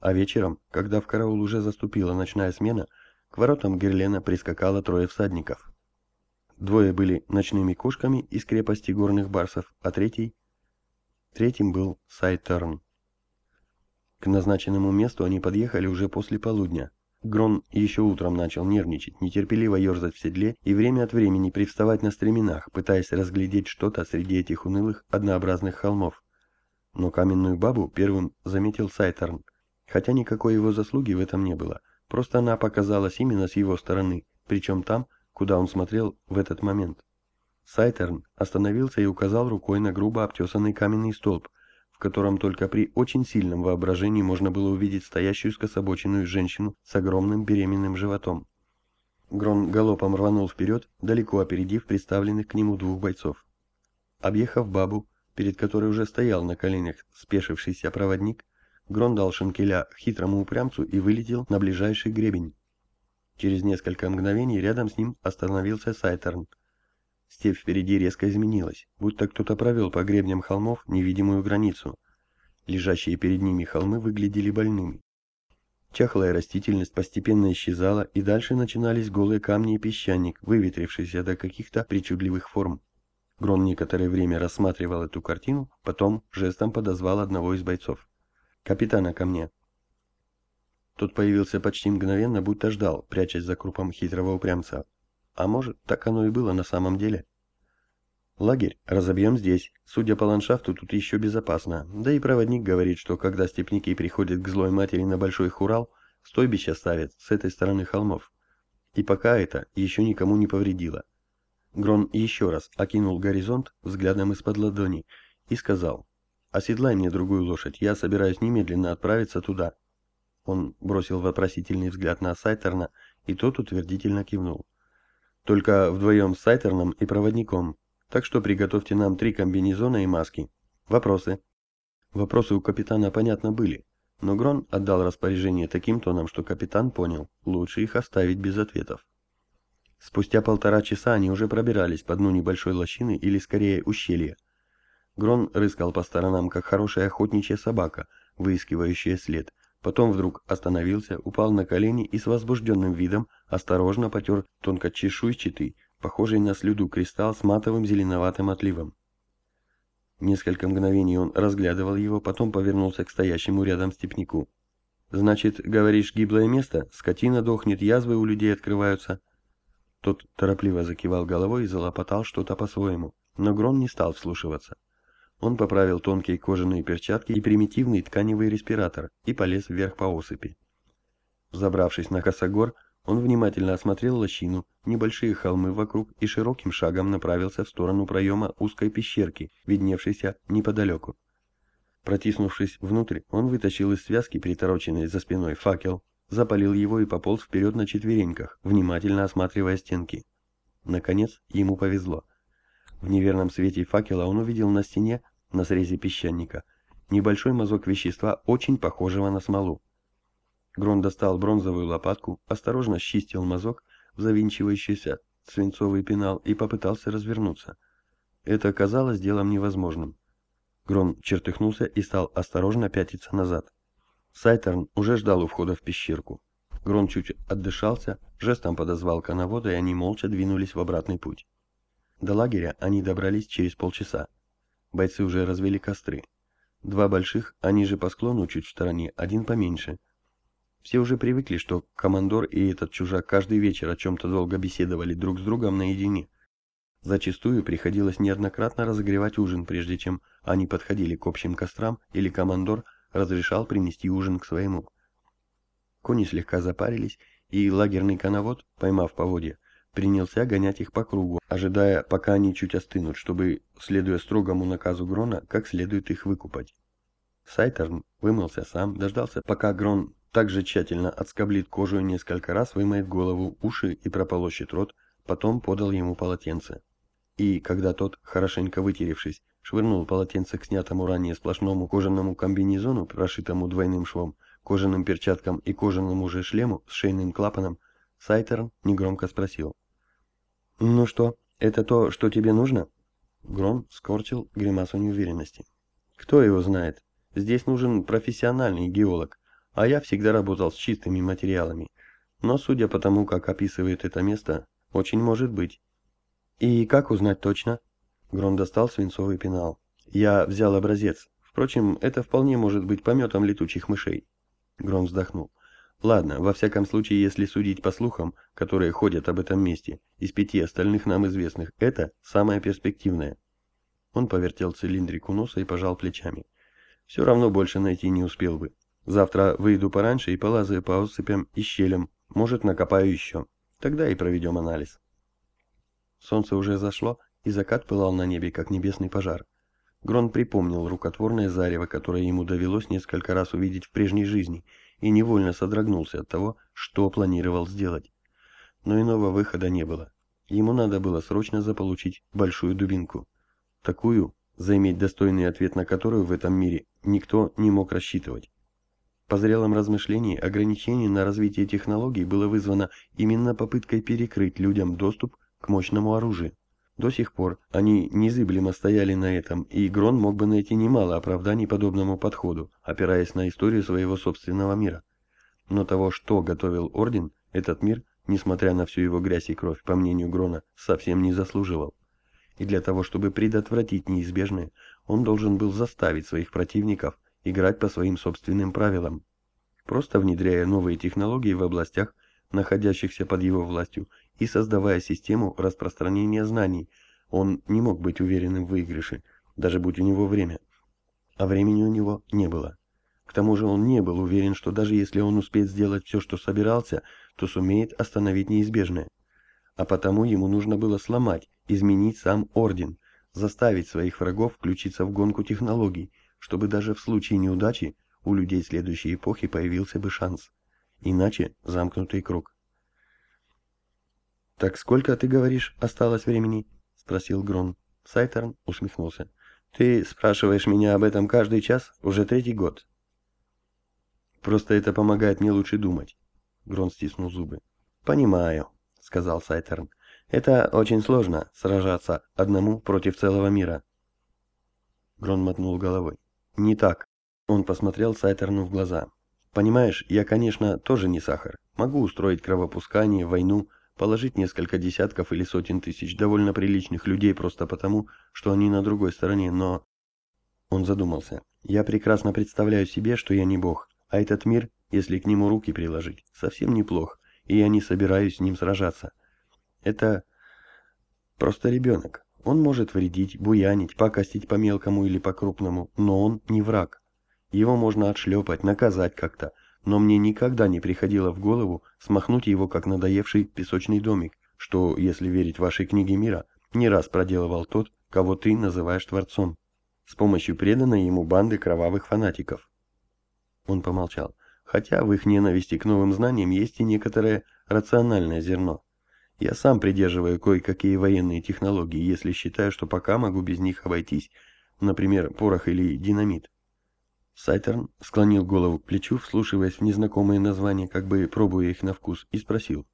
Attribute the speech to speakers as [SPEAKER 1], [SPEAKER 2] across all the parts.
[SPEAKER 1] А вечером, когда в караул уже заступила ночная смена, к воротам Герлена прискакало трое всадников. Двое были ночными кошками из крепости горных барсов, а третий... Третьим был Сайтерн. К назначенному месту они подъехали уже после полудня. Грон еще утром начал нервничать, нетерпеливо ерзать в седле и время от времени привставать на стременах, пытаясь разглядеть что-то среди этих унылых, однообразных холмов. Но каменную бабу первым заметил Сайтерн, хотя никакой его заслуги в этом не было, просто она показалась именно с его стороны, причем там, куда он смотрел в этот момент. Сайтерн остановился и указал рукой на грубо обтесанный каменный столб, в котором только при очень сильном воображении можно было увидеть стоящую скособоченную женщину с огромным беременным животом. Грон галопом рванул вперед, далеко опередив представленных к нему двух бойцов. Объехав бабу, перед которой уже стоял на коленях спешившийся проводник, Грон дал шинкеля хитрому упрямцу и вылетел на ближайший гребень. Через несколько мгновений рядом с ним остановился Сайтерн. Степь впереди резко изменилась, будто кто-то провел по гребням холмов невидимую границу. Лежащие перед ними холмы выглядели больными. Чахлая растительность постепенно исчезала, и дальше начинались голые камни и песчаник, выветрившиеся до каких-то причудливых форм. Грон некоторое время рассматривал эту картину, потом жестом подозвал одного из бойцов. «Капитана ко мне». Тот появился почти мгновенно, будто ждал, прячась за крупом хитрого упрямца. А может, так оно и было на самом деле? Лагерь разобьем здесь. Судя по ландшафту, тут еще безопасно. Да и проводник говорит, что когда степняки приходят к злой матери на Большой Хурал, стойбище ставят с этой стороны холмов. И пока это еще никому не повредило. Грон еще раз окинул горизонт взглядом из-под ладони и сказал, «Оседлай мне другую лошадь, я собираюсь немедленно отправиться туда». Он бросил вопросительный взгляд на Сайтерна, и тот утвердительно кивнул. «Только вдвоем с Сайтерном и проводником, так что приготовьте нам три комбинезона и маски. Вопросы?» Вопросы у капитана, понятно, были, но Грон отдал распоряжение таким тоном, что капитан понял, лучше их оставить без ответов. Спустя полтора часа они уже пробирались по дну небольшой лощины или скорее ущелья. Грон рыскал по сторонам, как хорошая охотничья собака, выискивающая след. Потом вдруг остановился, упал на колени и с возбужденным видом осторожно потер тонко чешуйчатый, похожий на слюду кристалл с матовым зеленоватым отливом. Несколько мгновений он разглядывал его, потом повернулся к стоящему рядом степнику. «Значит, говоришь, гиблое место? Скотина дохнет, язвы у людей открываются?» Тот торопливо закивал головой и залопотал что-то по-своему, но Грон не стал вслушиваться. Он поправил тонкие кожаные перчатки и примитивный тканевый респиратор и полез вверх по осыпи. Забравшись на косогор, он внимательно осмотрел лощину, небольшие холмы вокруг и широким шагом направился в сторону проема узкой пещерки, видневшейся неподалеку. Протиснувшись внутрь, он вытащил из связки, притороченной за спиной, факел, запалил его и пополз вперед на четвереньках, внимательно осматривая стенки. Наконец, ему повезло. В неверном свете факела он увидел на стене на срезе песчаника, небольшой мазок вещества, очень похожего на смолу. Грон достал бронзовую лопатку, осторожно счистил мазок в завинчивающийся свинцовый пенал и попытался развернуться. Это оказалось делом невозможным. Грон чертыхнулся и стал осторожно пятиться назад. Сайтерн уже ждал у входа в пещерку. Грон чуть отдышался, жестом подозвал коновода, и они молча двинулись в обратный путь. До лагеря они добрались через полчаса. Бойцы уже развели костры. Два больших, они же по склону чуть в стороне, один поменьше. Все уже привыкли, что командор и этот чужак каждый вечер о чем-то долго беседовали друг с другом наедине. Зачастую приходилось неоднократно разогревать ужин, прежде чем они подходили к общим кострам, или командор разрешал принести ужин к своему. Кони слегка запарились, и лагерный коновод, поймав поводья, принялся гонять их по кругу, ожидая, пока они чуть остынут, чтобы, следуя строгому наказу Грона, как следует их выкупать. Сайтерн вымылся сам, дождался, пока Грон также тщательно отскоблит кожу несколько раз, вымоет голову, уши и прополощет рот, потом подал ему полотенце. И, когда тот, хорошенько вытеревшись, швырнул полотенце к снятому ранее сплошному кожаному комбинезону, прошитому двойным швом, кожаным перчаткам и кожаному же шлему с шейным клапаном, Сайтерн негромко спросил. «Ну что, это то, что тебе нужно?» Грон скорчил гримасу неуверенности. «Кто его знает? Здесь нужен профессиональный геолог, а я всегда работал с чистыми материалами. Но судя по тому, как описывает это место, очень может быть. И как узнать точно? Грон достал свинцовый пенал. Я взял образец. Впрочем, это вполне может быть пометом летучих мышей. Грон вздохнул. Ладно, во всяком случае, если судить по слухам, которые ходят об этом месте, из пяти остальных нам известных, это самое перспективное. Он повертел цилиндрик у носа и пожал плечами. Все равно больше найти не успел бы. Завтра выйду пораньше и полазаю по осыпям и щелям. Может, накопаю еще. Тогда и проведем анализ. Солнце уже зашло, и закат пылал на небе, как небесный пожар. Грон припомнил рукотворное зарево, которое ему довелось несколько раз увидеть в прежней жизни, и невольно содрогнулся от того, что планировал сделать. Но иного выхода не было. Ему надо было срочно заполучить большую дубинку. Такую, заиметь достойный ответ на которую в этом мире никто не мог рассчитывать. По зрелом размышлении, ограничение на развитие технологий было вызвано именно попыткой перекрыть людям доступ к мощному оружию. До сих пор они незыблемо стояли на этом, и Грон мог бы найти немало оправданий подобному подходу, опираясь на историю своего собственного мира. Но того, что готовил Орден, этот мир, несмотря на всю его грязь и кровь, по мнению Грона, совсем не заслуживал. И для того, чтобы предотвратить неизбежное, он должен был заставить своих противников играть по своим собственным правилам, просто внедряя новые технологии в областях, находящихся под его властью, и создавая систему распространения знаний. Он не мог быть уверенным в выигрыше, даже будь у него время. А времени у него не было. К тому же он не был уверен, что даже если он успеет сделать все, что собирался, то сумеет остановить неизбежное. А потому ему нужно было сломать, изменить сам Орден, заставить своих врагов включиться в гонку технологий, чтобы даже в случае неудачи у людей следующей эпохи появился бы шанс. Иначе замкнутый круг. «Так сколько, ты говоришь, осталось времени?» — спросил Грон. Сайтерн усмехнулся. «Ты спрашиваешь меня об этом каждый час? Уже третий год». «Просто это помогает мне лучше думать». Грон стиснул зубы. «Понимаю», — сказал Сайтерн. «Это очень сложно, сражаться одному против целого мира». Грон мотнул головой. «Не так». Он посмотрел Сайтерну в глаза. «Понимаешь, я, конечно, тоже не сахар. Могу устроить кровопускание, войну, положить несколько десятков или сотен тысяч довольно приличных людей просто потому, что они на другой стороне, но...» Он задумался. «Я прекрасно представляю себе, что я не бог, а этот мир, если к нему руки приложить, совсем неплох, и я не собираюсь с ним сражаться. Это просто ребенок. Он может вредить, буянить, покостить по мелкому или по крупному, но он не враг. Его можно отшлепать, наказать как-то, но мне никогда не приходило в голову смахнуть его как надоевший песочный домик, что, если верить вашей книге мира, не раз проделывал тот, кого ты называешь Творцом, с помощью преданной ему банды кровавых фанатиков. Он помолчал. Хотя в их ненависти к новым знаниям есть и некоторое рациональное зерно. Я сам придерживаю кое-какие военные технологии, если считаю, что пока могу без них обойтись, например, порох или динамит. Сайтерн склонил голову к плечу, вслушиваясь в незнакомые названия, как бы пробуя их на вкус, и спросил.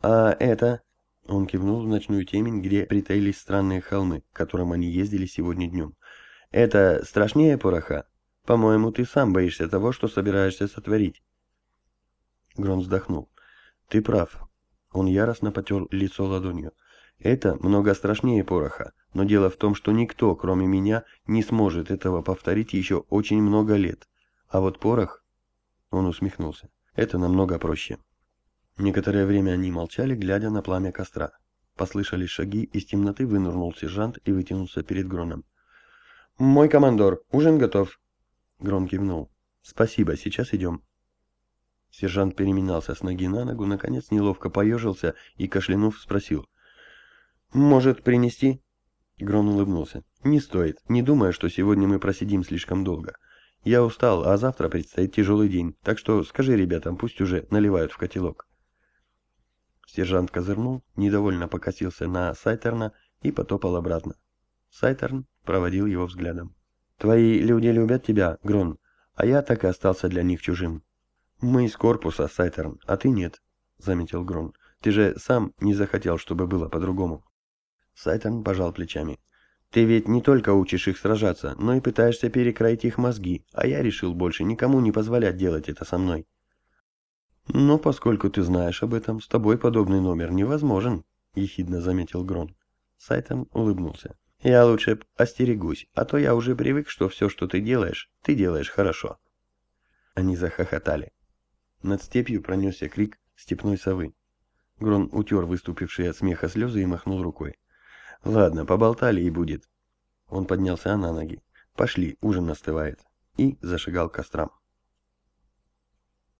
[SPEAKER 1] «А это?» Он кивнул в ночную темень, где притаились странные холмы, к которым они ездили сегодня днем. «Это страшнее пороха? По-моему, ты сам боишься того, что собираешься сотворить». Грон вздохнул. «Ты прав. Он яростно потер лицо ладонью. Это много страшнее пороха, но дело в том, что никто, кроме меня, не сможет этого повторить еще очень много лет. А вот порох... Он усмехнулся. Это намного проще. Некоторое время они молчали, глядя на пламя костра. Послышались шаги, из темноты вынырнул сержант и вытянулся перед Гроном. «Мой командор, ужин готов!» Грон кивнул. «Спасибо, сейчас идем». Сержант переминался с ноги на ногу, наконец неловко поежился и, кашлянув, спросил. «Может, принести?» Грон улыбнулся. «Не стоит. Не думая, что сегодня мы просидим слишком долго. Я устал, а завтра предстоит тяжелый день, так что скажи ребятам, пусть уже наливают в котелок». Сержант козырнул, недовольно покосился на Сайтерна и потопал обратно. Сайтерн проводил его взглядом. «Твои люди любят тебя, Грон, а я так и остался для них чужим. «Мы из корпуса, Сайтерн, а ты нет», — заметил Грон. «Ты же сам не захотел, чтобы было по-другому». Сайтерн пожал плечами. Ты ведь не только учишь их сражаться, но и пытаешься перекроить их мозги, а я решил больше никому не позволять делать это со мной. Но поскольку ты знаешь об этом, с тобой подобный номер невозможен, ехидно заметил Грон. Сайтон улыбнулся. Я лучше остерегусь, а то я уже привык, что все, что ты делаешь, ты делаешь хорошо. Они захохотали. Над степью пронесся крик степной совы. Грон утер выступившие от смеха слезы и махнул рукой. «Ладно, поболтали и будет». Он поднялся на ноги. «Пошли, ужин остывает». И зашагал к кострам.